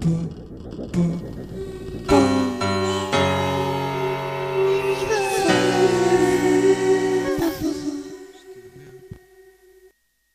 Boom, boom.